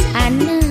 I know.